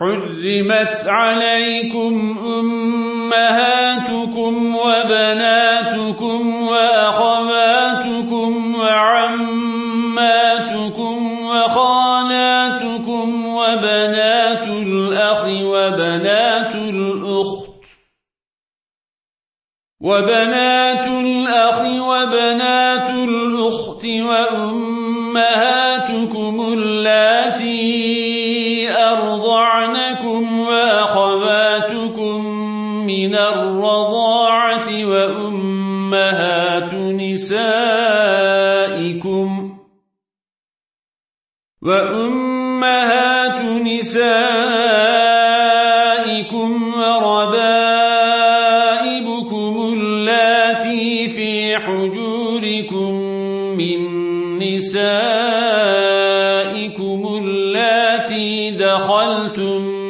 حرمت عليكم أمهاتكم وبناتكم وأخواتكم وعماتكم وخالاتكم وبنات الأخ وبنات الأخت وبنات الأخ وبنات الأخت وأمهاتكم اللاتي وأخواتكم من الرضاعة وأمهات نسائكم وأمهات نسائكم وربائبكم اللاتي في حجوركم من نسائكم اللاتي دخلتم